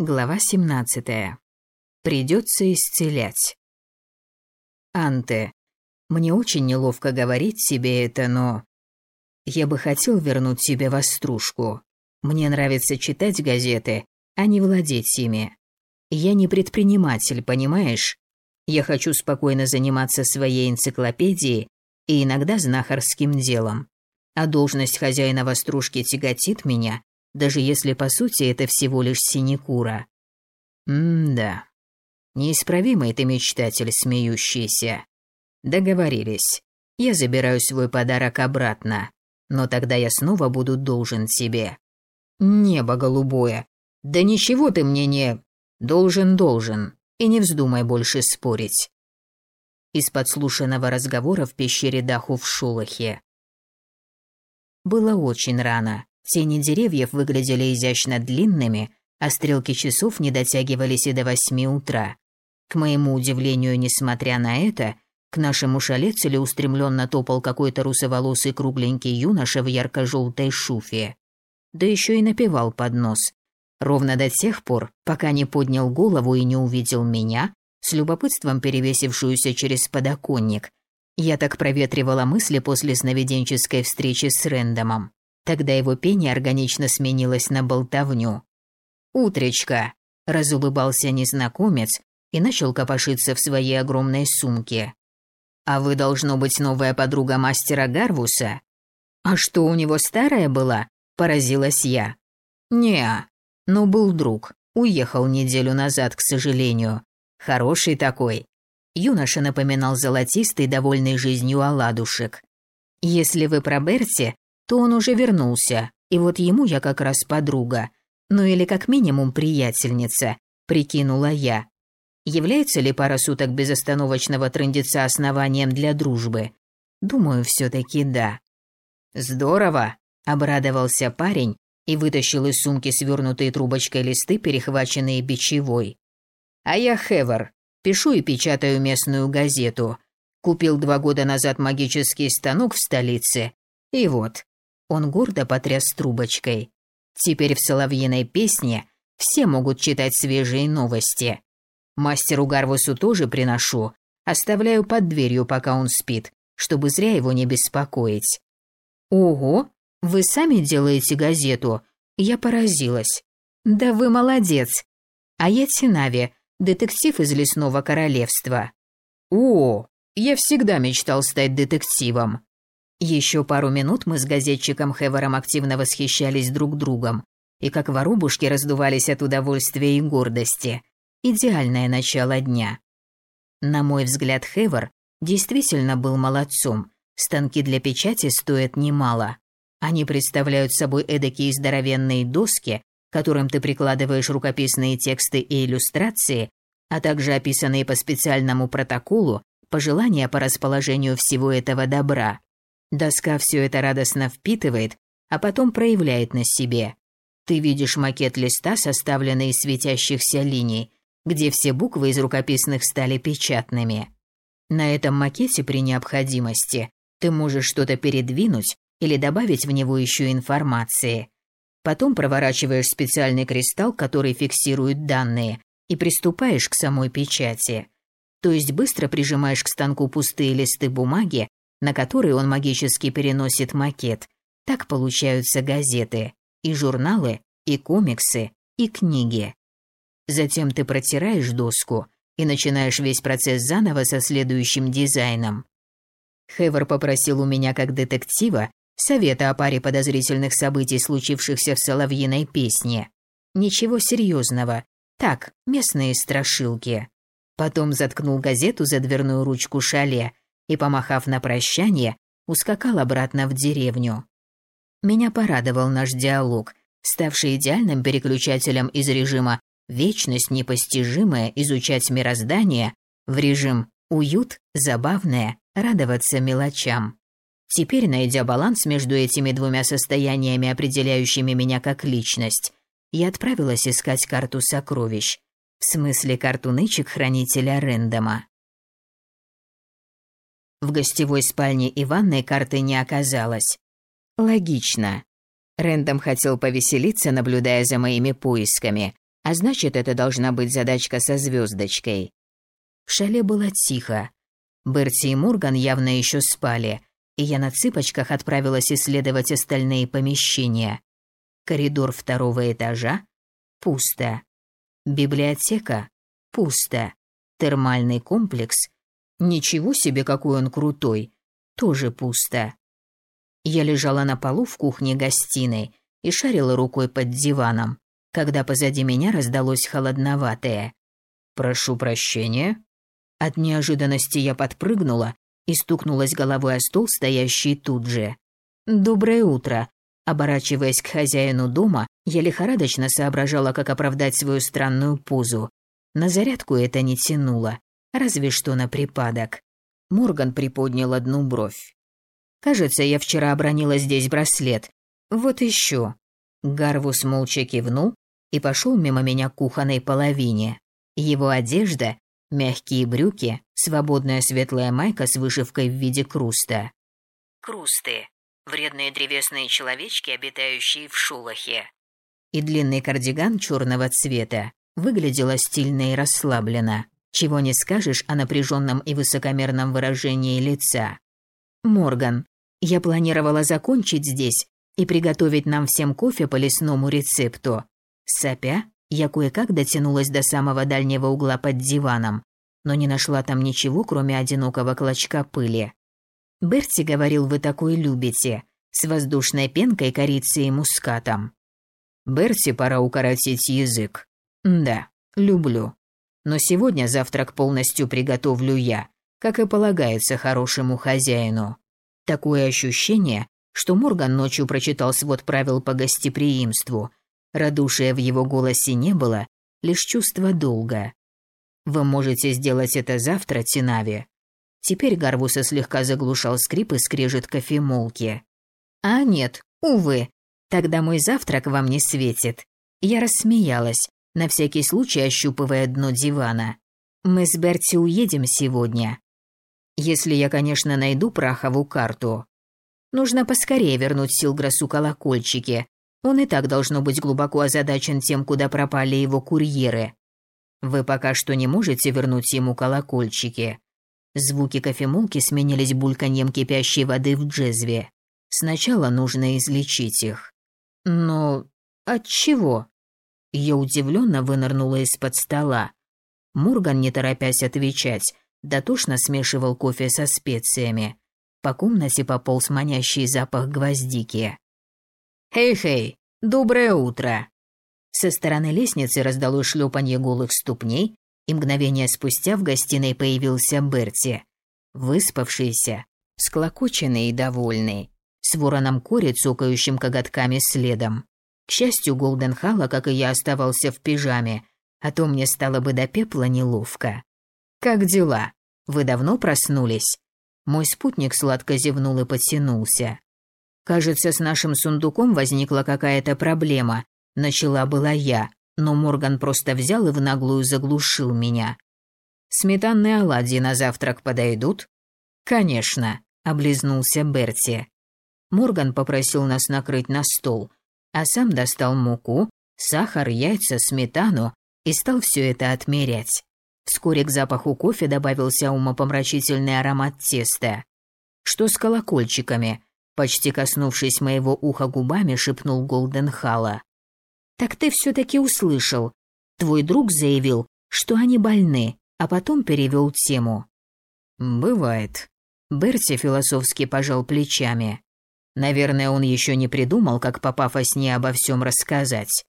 Глава 17. Придется исцелять. Анте, мне очень неловко говорить тебе это, но... Я бы хотел вернуть себе вострушку. Мне нравится читать газеты, а не владеть ими. Я не предприниматель, понимаешь? Я хочу спокойно заниматься своей энциклопедией и иногда знахарским делом. А должность хозяина вострушки тяготит меня, даже если по сути это всего лишь синекура. М-да. Неисправимый ты мечтатель, смеющийся. Договорились. Я забираю свой подарок обратно, но тогда я снова буду должен тебе. Небо голубое. Да ничего ты мне не... Должен, должен. И не вздумай больше спорить. Из подслушанного разговора в пещере Даху в Шулахе. Было очень рано. Тени деревьев выглядели изящно длинными, а стрелки часов не дотягивались и до восьми утра. К моему удивлению, несмотря на это, к нашему шале целеустремленно топал какой-то русоволосый кругленький юноша в ярко-желтой шуфе. Да еще и напевал под нос. Ровно до тех пор, пока не поднял голову и не увидел меня, с любопытством перевесившуюся через подоконник. Я так проветривала мысли после сновиденческой встречи с Рэндомом. Тогда его пение органично сменилось на болтовню. «Утречка!» – разулыбался незнакомец и начал копошиться в своей огромной сумке. «А вы, должно быть, новая подруга мастера Гарвуса?» «А что, у него старая была?» – поразилась я. «Не, но был друг. Уехал неделю назад, к сожалению. Хороший такой». Юноша напоминал золотистый, довольный жизнью оладушек. «Если вы про Берти, то он уже вернулся, и вот ему я как раз подруга, ну или как минимум приятельница, прикинула я. Является ли пара суток безостановочного трындеца основанием для дружбы? Думаю, все таки да. Здорово, обрадовался парень и вытащил из сумки свернутые трубочкой листы, перехваченные бичевой. А я Хевер, пишу и печатаю местную газету. Купил два года назад магический станок в столице. И вот, он гордо потряс трубочкой. Теперь в соловьиной песне все могут читать свежие новости. Мастеру Гарвусу тоже приношу, оставляю под дверью, пока он спит, чтобы зря его не беспокоить. Ого, вы сами делаете газету? Я поразилась. Да вы молодец. А я Тинави, детектив из лесного королевства. О, я всегда мечтал стать детективом. Еще пару минут мы с газетчиком Хевером активно восхищались друг другом и как воробушки раздувались от удовольствия и гордости. Идеальное начало дня. На мой взгляд, Хевер действительно был молодцом. Станки для печати стоят немало. Они представляют собой эдакие здоровенные доски, которым ты прикладываешь рукописные тексты и иллюстрации, а также описанные по специальному протоколу пожелания по расположению всего этого добра. Доска все это радостно впитывает, а потом проявляет на себе. Ты видишь макет листа, составленный из светящихся линий, где все буквы из рукописных стали печатными. На этом макете при необходимости ты можешь что-то передвинуть или добавить в него еще информации. Потом проворачиваешь специальный кристалл, который фиксирует данные, и приступаешь к самой печати. То есть быстро прижимаешь к станку пустые листы бумаги на который он магически переносит макет. Так получаются газеты, и журналы, и комиксы, и книги. Затем ты протираешь доску и начинаешь весь процесс заново со следующим дизайном. Хевер попросил у меня как детектива совета о паре подозрительных событий, случившихся в Соловьиной песне. Ничего серьезного, так, местные страшилки. Потом заткнул газету за дверную ручку шале и, помахав на прощание, ускакал обратно в деревню. Меня порадовал наш диалог, ставший идеальным переключателем из режима «вечность непостижимая, изучать мироздание» в режим «уют, забавное, радоваться мелочам». Теперь, найдя баланс между этими двумя состояниями, определяющими меня как личность, я отправилась искать карту сокровищ. В смысле карту нычек хранителя Рэндома. В гостевой спальне и ванной карты не оказалось. Логично. Рэндом хотел повеселиться, наблюдая за моими поисками, А значит, это должна быть задачка со звездочкой. В шале было тихо. Берти и Морган явно еще спали, и я на цыпочках отправилась исследовать остальные помещения. Коридор второго этажа – пусто. Библиотека – пусто. Термальный комплекс – ничего себе, какой он крутой, тоже пусто. Я лежала на полу в кухне-гостиной и шарила рукой под диваном, когда позади меня раздалось холодноватое. «Прошу прощения». От неожиданности я подпрыгнула и стукнулась головой о стол, стоящий тут же. «Доброе утро!» Оборачиваясь к хозяину дома, я лихорадочно соображала, как оправдать свою странную позу. На зарядку это не тянуло, разве что на припадок. Морган приподнял одну бровь. «Кажется, я вчера обронила здесь браслет. Вот еще». Гарвус молча кивнул и пошел мимо меня к кухонной половине. Его одежда Мягкие брюки, свободная светлая майка с вышивкой в виде круста. Крусты. Вредные древесные человечки, обитающие в шулахе. И длинный кардиган черного цвета выглядела стильно и расслабленно. Чего не скажешь о напряженном и высокомерном выражении лица. Морган, я планировала закончить здесь и приготовить нам всем кофе по лесному рецепту. Сопя, я кое-как дотянулась до самого дальнего угла под диваном, но не нашла там ничего, кроме одинокого клочка пыли. Берти говорил, вы такой любите, с воздушной пенкой, корицей и мускатом. Берти пора укоротить язык. Да, люблю. Но сегодня завтрак полностью приготовлю я, как и полагается хорошему хозяину. Такое ощущение, что Морган ночью прочитал свод правил по гостеприимству – Радушия в его голосе не было, лишь чувство долга. «Вы можете сделать это завтра, Тинави». Теперь Гарвуса слегка заглушал скрип и скрежет кофемолки. «А нет, увы, тогда мой завтрак вам не светит». Я рассмеялась, на всякий случай ощупывая дно дивана. «Мы с Берти уедем сегодня. Если я, конечно, найду Прахову карту. Нужно поскорее вернуть Силграсу колокольчики, он и так должно быть глубоко озадачен тем, куда пропали его курьеры. Вы пока что не можете вернуть ему колокольчики. Звуки кофемолки сменились бульканьем кипящей воды в джезве. Сначала нужно излечить их. Но от чего? Я удивленно вынырнула из-под стола. Мурган, не торопясь отвечать, дотошно смешивал кофе со специями. По комнате пополз манящий запах гвоздики. «Хей-хей, доброе утро!» Со стороны лестницы раздалось шлепанье голых ступней, и мгновение спустя в гостиной появился Берти. Выспавшийся, склокоченный и довольный, с вороном Кори, цокающим коготками следом. К счастью, Голденхалла, как и я, оставался в пижаме, а то мне стало бы до пепла неловко. «Как дела? Вы давно проснулись?» Мой спутник сладко зевнул и потянулся. Кажется, с нашим сундуком возникла какая-то проблема. Начала была я, но Морган просто взял и в наглую заглушил меня. Сметанные оладьи на завтрак подойдут? Конечно, облизнулся Берти. Морган попросил нас накрыть на стол, а сам достал муку, сахар, яйца, сметану и стал все это отмерять. Вскоре к запаху кофе добавился умопомрачительный аромат теста. Что с колокольчиками? Почти коснувшись моего уха губами, шепнул Голденхала. «Так ты все-таки услышал. Твой друг заявил, что они больны, а потом перевел тему». «Бывает». Берти философски пожал плечами. Наверное, он еще не придумал, как попав во сне обо всем рассказать.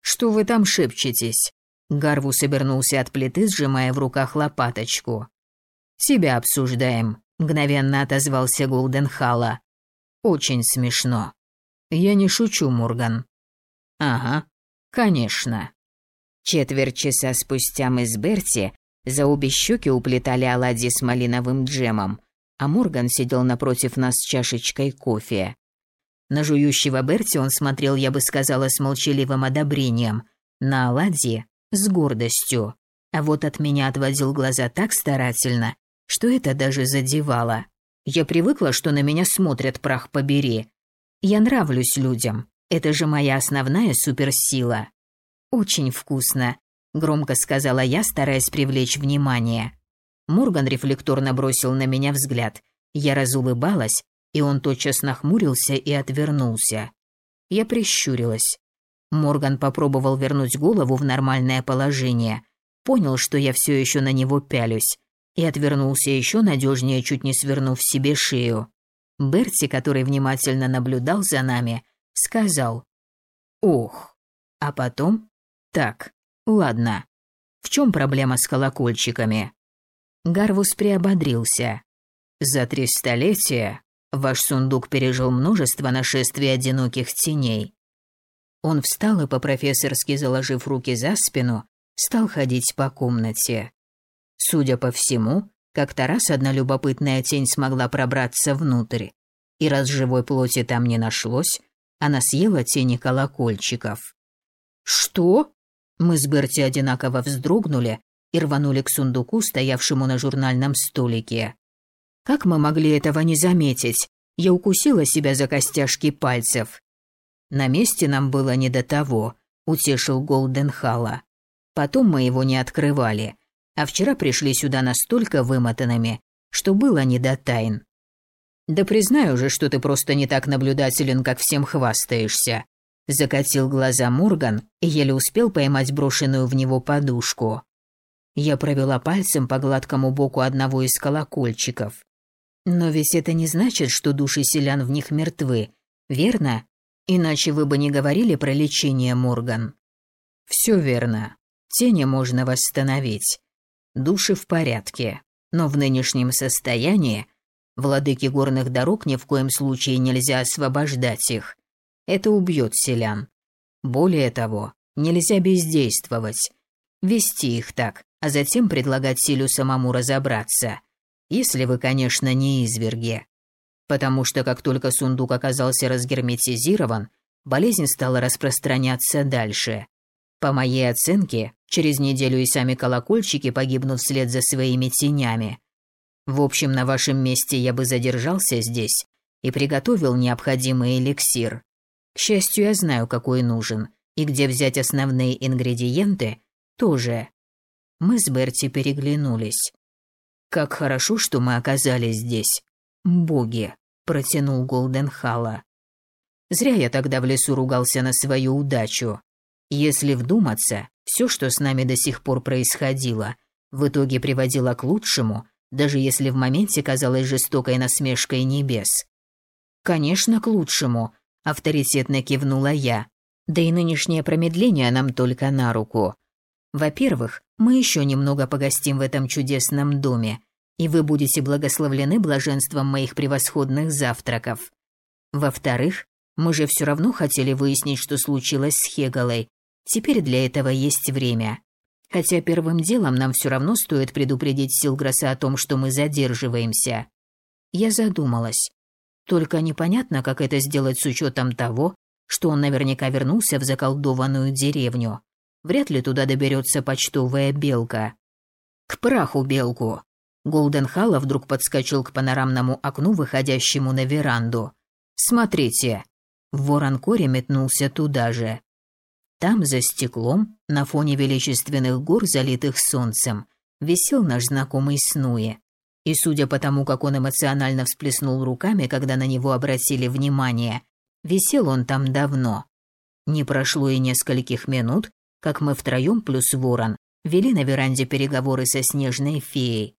«Что вы там шепчетесь?» Гарвус обернулся от плиты, сжимая в руках лопаточку. «Тебя обсуждаем», — мгновенно отозвался Голденхала. Очень смешно. Я не шучу, Морган. Ага, конечно. Четверть часа спустя мы с Берти за обе щеки уплетали оладьи с малиновым джемом, а Морган сидел напротив нас с чашечкой кофе. На жующего Берти он смотрел, я бы сказала, с молчаливым одобрением, на оладьи – с гордостью. А вот от меня отводил глаза так старательно, что это даже задевало. Я привыкла, что на меня смотрят, прах побери. Я нравлюсь людям. Это же моя основная суперсила. «Очень вкусно», — громко сказала я, стараясь привлечь внимание. Морган рефлекторно бросил на меня взгляд. Я разулыбалась, и он тотчас нахмурился и отвернулся. Я прищурилась. Морган попробовал вернуть голову в нормальное положение, понял, что я все еще на него пялюсь, и отвернулся еще надежнее, чуть не свернув себе шею. Берти, который внимательно наблюдал за нами, сказал «Ох». А потом «Так, ладно. В чем проблема с колокольчиками?» Гарвус приободрился. «За три столетия ваш сундук пережил множество нашествий одиноких теней. Он встал и, по-профессорски заложив руки за спину, стал ходить по комнате. Судя по всему, как-то раз одна любопытная тень смогла пробраться внутрь, и раз живой плоти там не нашлось, она съела тени колокольчиков. «Что?» Мы с Берти одинаково вздрогнули и рванули к сундуку, стоявшему на журнальном столике. Как мы могли этого не заметить? Я укусила себя за костяшки пальцев. На месте нам было не до того, утешил Голденхала. Потом мы его не открывали, а вчера пришли сюда настолько вымотанными, что было не до тайн. Да признаю же, что ты просто не так наблюдателен, как всем хвастаешься. Закатил глаза Морган и еле успел поймать брошенную в него подушку. Я провела пальцем по гладкому боку одного из колокольчиков. Но ведь это не значит, что души селян в них мертвы, верно? Иначе вы бы не говорили про лечение, Морган. Все верно. Тени можно восстановить. Души в порядке. Но в нынешнем состоянии владыки горных дорог ни в коем случае нельзя освобождать их. Это убьет селян. Более того, нельзя бездействовать. Вести их так, а затем предлагать Силю самому разобраться. Если вы, конечно, не изверги потому что как только сундук оказался разгерметизирован, болезнь стала распространяться дальше. По моей оценке, через неделю и сами колокольчики погибнут вслед за своими тенями. В общем, на вашем месте я бы задержался здесь и приготовил необходимый эликсир. К счастью, я знаю, какой нужен, и где взять основные ингредиенты тоже. Мы с Берти переглянулись. Как хорошо, что мы оказались здесь. Боги протянул Голденхала. Зря я тогда в лесу ругался на свою удачу. Если вдуматься, все, что с нами до сих пор происходило, в итоге приводило к лучшему, даже если в моменте казалось жестокой насмешкой небес. Конечно, к лучшему, авторитетно кивнула я. Да и нынешнее промедление нам только на руку. Во-первых, мы еще немного погостим в этом чудесном доме, и вы будете благословлены блаженством моих превосходных завтраков. Во-вторых, мы же все равно хотели выяснить, что случилось с Хегалой. Теперь для этого есть время. Хотя первым делом нам все равно стоит предупредить Силграса о том, что мы задерживаемся. Я задумалась. Только непонятно, как это сделать с учетом того, что он наверняка вернулся в заколдованную деревню. Вряд ли туда доберется почтовая белка. К праху белку. Голден Халла вдруг подскочил к панорамному окну, выходящему на веранду. «Смотрите!» Ворон Кори метнулся туда же. Там, за стеклом, на фоне величественных гор, залитых солнцем, висел наш знакомый Снуи. И судя по тому, как он эмоционально всплеснул руками, когда на него обратили внимание, висел он там давно. Не прошло и нескольких минут, как мы втроем плюс ворон вели на веранде переговоры со снежной феей.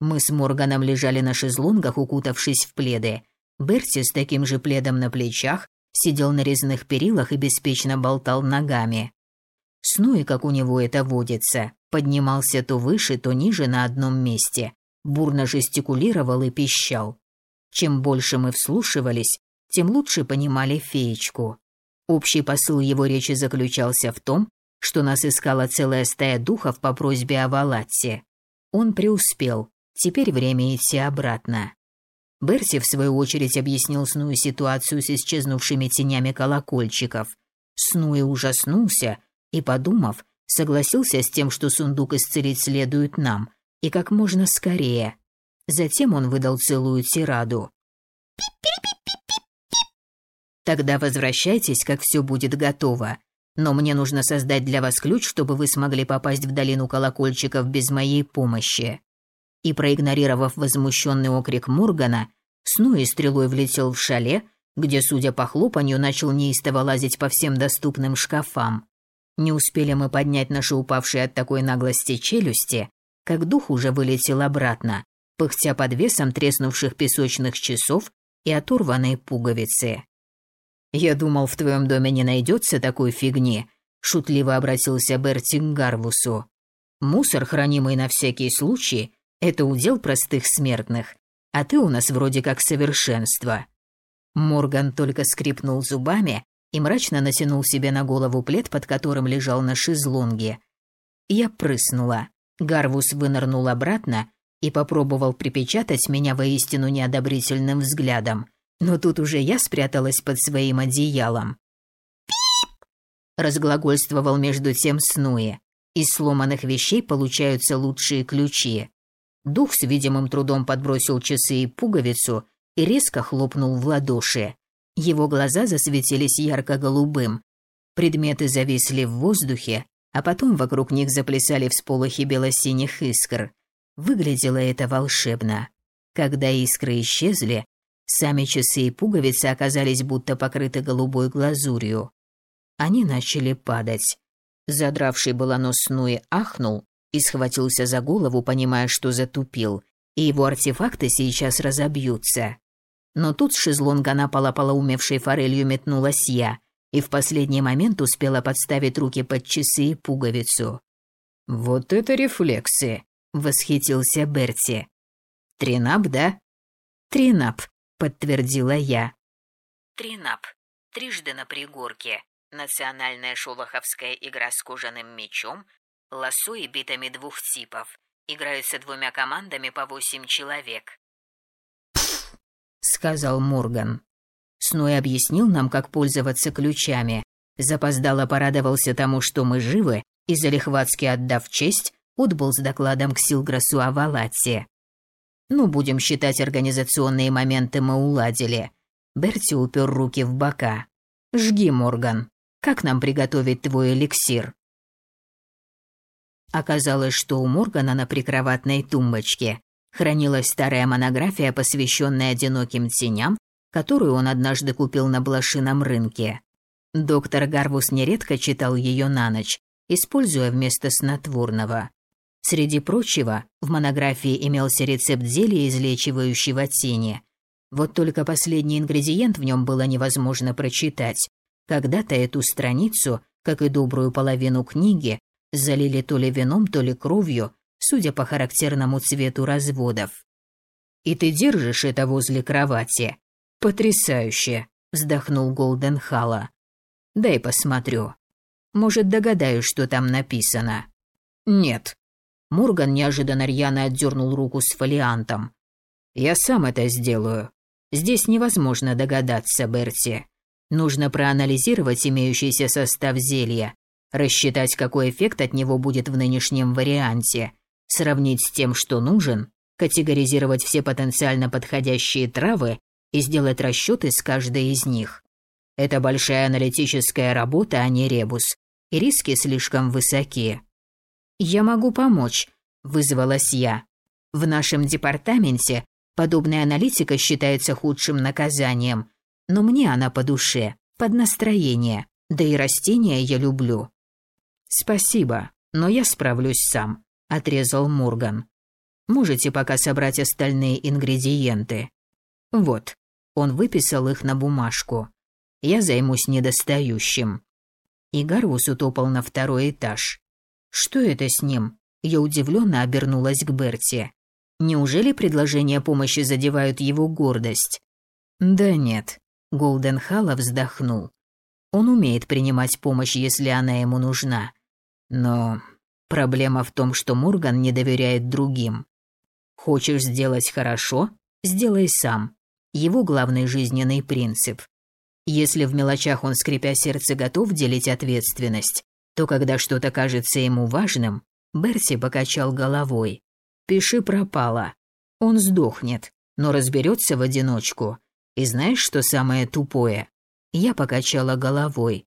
Мы с Морганом лежали на шезлонгах, укутавшись в пледы. Берти с таким же пледом на плечах сидел на резных перилах и беспечно болтал ногами. Снуи, как у него это водится, поднимался то выше, то ниже на одном месте, бурно жестикулировал и пищал. Чем больше мы вслушивались, тем лучше понимали феечку. Общий посыл его речи заключался в том, что нас искала целая стая духов по просьбе о Валатте. Он преуспел, Теперь время идти обратно. Берси, в свою очередь, объяснил Снуи ситуацию с исчезнувшими тенями колокольчиков. Снуи ужаснулся и, подумав, согласился с тем, что сундук исцелить следует нам, и как можно скорее. Затем он выдал целую тираду. «Тогда возвращайтесь, как все будет готово. Но мне нужно создать для вас ключ, чтобы вы смогли попасть в долину колокольчиков без моей помощи». И проигнорировав возмущенный окрик Моргана, Снуи стрелой влетел в шале, где, судя по хлопанью, начал неистово лазить по всем доступным шкафам. Не успели мы поднять наши упавшие от такой наглости челюсти, как дух уже вылетел обратно, пыхтя под весом треснувших песочных часов и оторванной пуговицы. «Я думал, в твоем доме не найдется такой фигни», — шутливо обратился Берти к Гарвусу. «Мусор, хранимый на всякий случай, это удел простых смертных, а ты у нас вроде как совершенство». Морган только скрипнул зубами и мрачно натянул себе на голову плед, под которым лежал на шезлонге. Я прыснула. Гарвус вынырнул обратно и попробовал припечатать меня воистину неодобрительным взглядом. Но тут уже я спряталась под своим одеялом. «Пип!» – разглагольствовал между тем Снуи. Из сломанных вещей получаются лучшие ключи. Дух с видимым трудом подбросил часы и пуговицу и резко хлопнул в ладоши. Его глаза засветились ярко-голубым. Предметы зависли в воздухе, а потом вокруг них заплясали всполохи бело-синих искр. Выглядело это волшебно. Когда искры исчезли, сами часы и пуговицы оказались будто покрыты голубой глазурью. Они начали падать. Задравший было нос Нуи ахнул и схватился за голову, понимая, что затупил, и его артефакты сейчас разобьются. Но тут с шезлонга на пола полоумевшей форелью метнулась я, и в последний момент успела подставить руки под часы и пуговицу. «Вот это рефлексы!» восхитился Берти. Тринап, да? Тринап, подтвердила я. Тринап. Трижды на пригорке. Национальная шолоховская игра с кожаным мечом, лосо и битами двух типов. Играются двумя командами по восемь человек. сказал Морган. Сной объяснил нам, как пользоваться ключами. Запоздало порадовался тому, что мы живы, и залихватски отдав честь, отбыл с докладом к Силграсу о Валате. «Ну, будем считать, организационные моменты мы уладили». Берти упер руки в бока. «Жги, Морган. Как нам приготовить твой эликсир?» Оказалось, что у Моргана на прикроватной тумбочке хранилась старая монография, посвященная одиноким теням, которую он однажды купил на блошином рынке. Доктор Гарвус нередко читал ее на ночь, используя вместо снотворного. Среди прочего, в монографии имелся рецепт зелья, излечивающего тени. Вот только последний ингредиент в нем было невозможно прочитать. Когда-то эту страницу, как и добрую половину книги, залили то ли вином, то ли кровью, судя по характерному цвету разводов. «И ты держишь это возле кровати?» «Потрясающе!» – вздохнул Голден Халла. «Дай посмотрю. Может, догадаюсь, что там написано». «Нет», Морган неожиданно рьяно отдернул руку с фолиантом. «Я сам это сделаю. Здесь невозможно догадаться, Берти. Нужно проанализировать имеющийся состав зелья, рассчитать, какой эффект от него будет в нынешнем варианте, сравнить с тем, что нужен, категоризировать все потенциально подходящие травы и сделать расчеты с каждой из них. Это большая аналитическая работа, а не ребус, и риски слишком высоки. «Я могу помочь», – вызвалась я. «В нашем департаменте подобная аналитика считается худшим наказанием, но мне она по душе, под настроение, да и растения я люблю». «Спасибо, но я справлюсь сам», – отрезал Морган. «Можете пока собрать остальные ингредиенты». «Вот». Он выписал их на бумажку. «Я займусь недостающим». И Гарвус утопал на второй этаж. Что это с ним? Я удивленно обернулась к Берти. Неужели предложения помощи задевают его гордость? Да нет. Голден Халла вздохнул. Он умеет принимать помощь, если она ему нужна. Но проблема в том, что Морган не доверяет другим. Хочешь сделать хорошо? Сделай сам. Его главный жизненный принцип. Если в мелочах он, скрипя сердце, готов делить ответственность, то когда что-то кажется ему важным, Берси покачал головой. «Пиши пропало. Он сдохнет, но разберется в одиночку. И знаешь, что самое тупое?» Я покачала головой.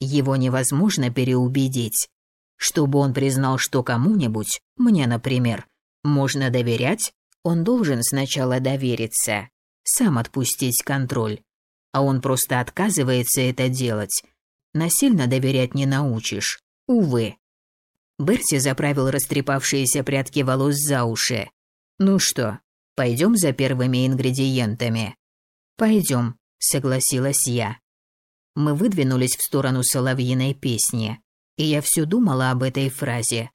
Его невозможно переубедить. Чтобы он признал, что кому-нибудь, мне, например, можно доверять, он должен сначала довериться, сам отпустить контроль. А он просто отказывается это делать. Насильно доверять не научишь. Увы. Берти заправил растрепавшиеся прядки волос за уши. «Ну что, пойдем за первыми ингредиентами?» «Пойдем», — согласилась я. Мы выдвинулись в сторону соловьиной песни, и я все думала об этой фразе.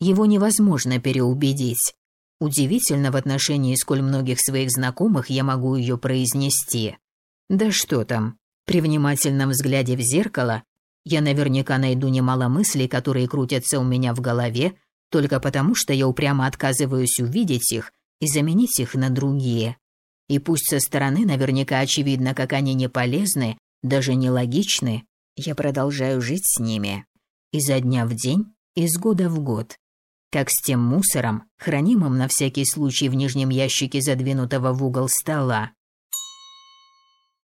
Его невозможно переубедить. Удивительно в отношении сколь многих своих знакомых я могу ее произнести. Да что там, при внимательном взгляде в зеркало я наверняка найду немало мыслей, которые крутятся у меня в голове, только потому что я упрямо отказываюсь увидеть их и заменить их на другие. И пусть со стороны наверняка очевидно, как они не полезны, даже нелогичны, я продолжаю жить с ними. Изо дня в день, из года в год. Как с тем мусором, хранимым на всякий случай в нижнем ящике задвинутого в угол стола.